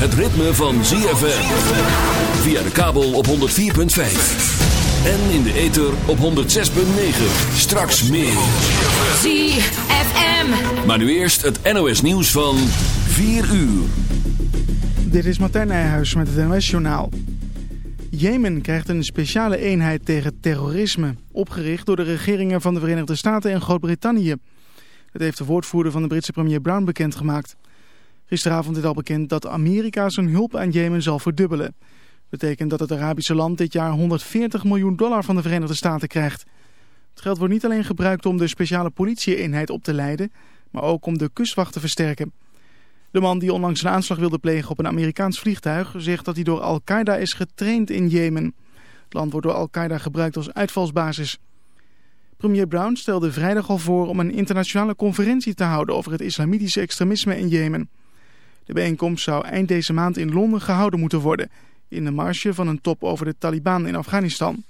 Het ritme van ZFM. Via de kabel op 104.5. En in de ether op 106.9. Straks meer. ZFM. Maar nu eerst het NOS nieuws van 4 uur. Dit is Martijn Nijhuis met het NOS Journaal. Jemen krijgt een speciale eenheid tegen terrorisme, opgericht door de regeringen van de Verenigde Staten en Groot-Brittannië. Dat heeft de woordvoerder van de Britse premier Brown bekendgemaakt. Gisteravond is al bekend dat Amerika zijn hulp aan Jemen zal verdubbelen. Dat betekent dat het Arabische land dit jaar 140 miljoen dollar van de Verenigde Staten krijgt. Het geld wordt niet alleen gebruikt om de speciale politieeenheid op te leiden, maar ook om de kustwacht te versterken. De man die onlangs een aanslag wilde plegen op een Amerikaans vliegtuig zegt dat hij door Al-Qaeda is getraind in Jemen. Het land wordt door Al-Qaeda gebruikt als uitvalsbasis. Premier Brown stelde vrijdag al voor om een internationale conferentie te houden over het islamitische extremisme in Jemen. De bijeenkomst zou eind deze maand in Londen gehouden moeten worden, in de marge van een top over de Taliban in Afghanistan.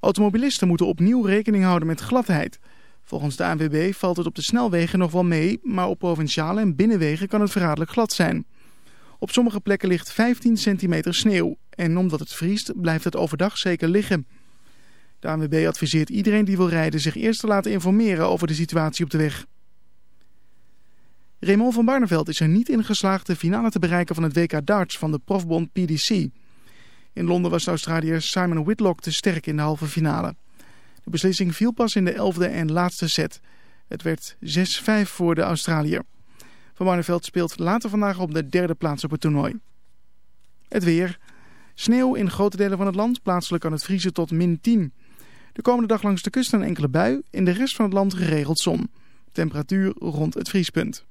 Automobilisten moeten opnieuw rekening houden met gladheid. Volgens de ANWB valt het op de snelwegen nog wel mee, maar op provinciale en binnenwegen kan het verraderlijk glad zijn. Op sommige plekken ligt 15 centimeter sneeuw en omdat het vriest blijft het overdag zeker liggen. De ANWB adviseert iedereen die wil rijden zich eerst te laten informeren over de situatie op de weg. Raymond van Barneveld is er niet in geslaagd de finale te bereiken van het WK darts van de profbond PDC. In Londen was de Australiër Simon Whitlock te sterk in de halve finale. De beslissing viel pas in de elfde en laatste set. Het werd 6-5 voor de Australiër. Van Barneveld speelt later vandaag op de derde plaats op het toernooi. Het weer. Sneeuw in grote delen van het land. Plaatselijk kan het vriezen tot min 10. De komende dag langs de kust een enkele bui. In de rest van het land geregeld zon. Temperatuur rond het vriespunt.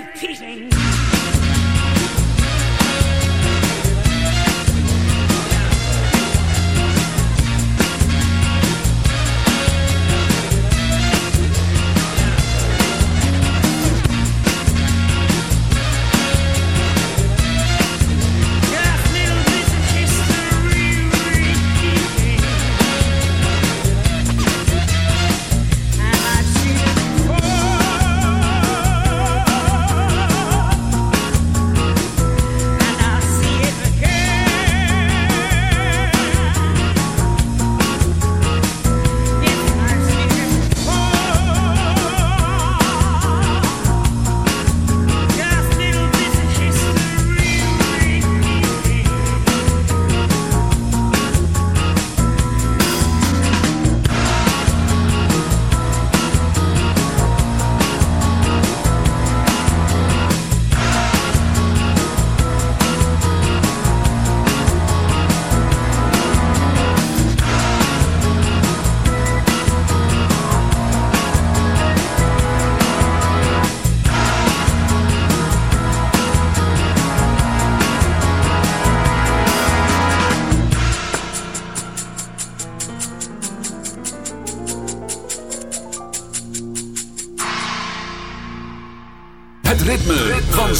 Repeating.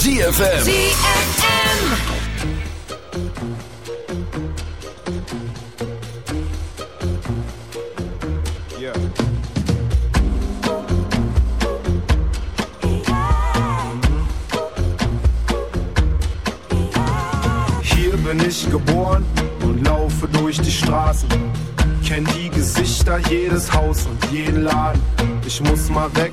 ZFM. Yeah. Hier bin ich geboren und laufe durch die Straßen. Kenn die Gesichter, jedes Haus und jeden Laden. Ich muss mal weg,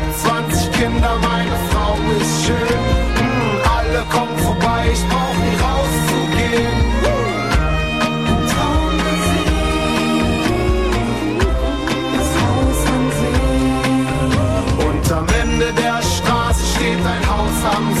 some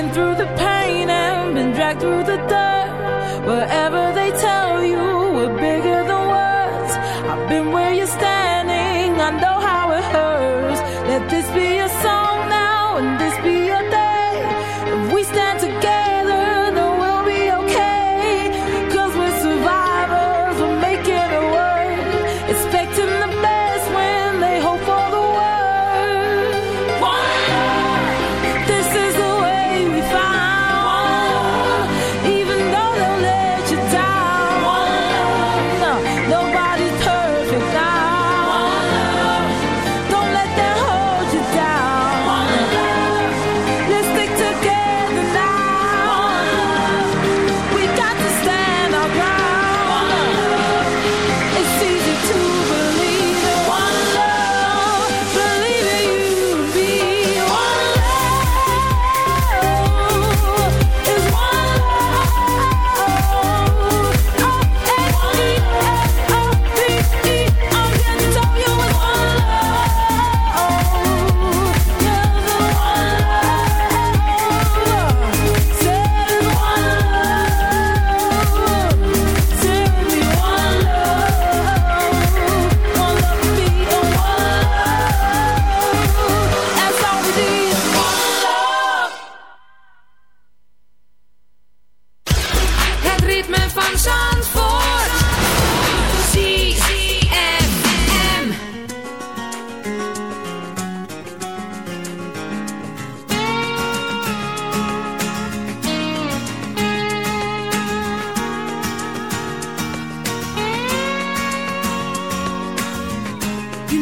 been through the pain and been dragged through the dirt.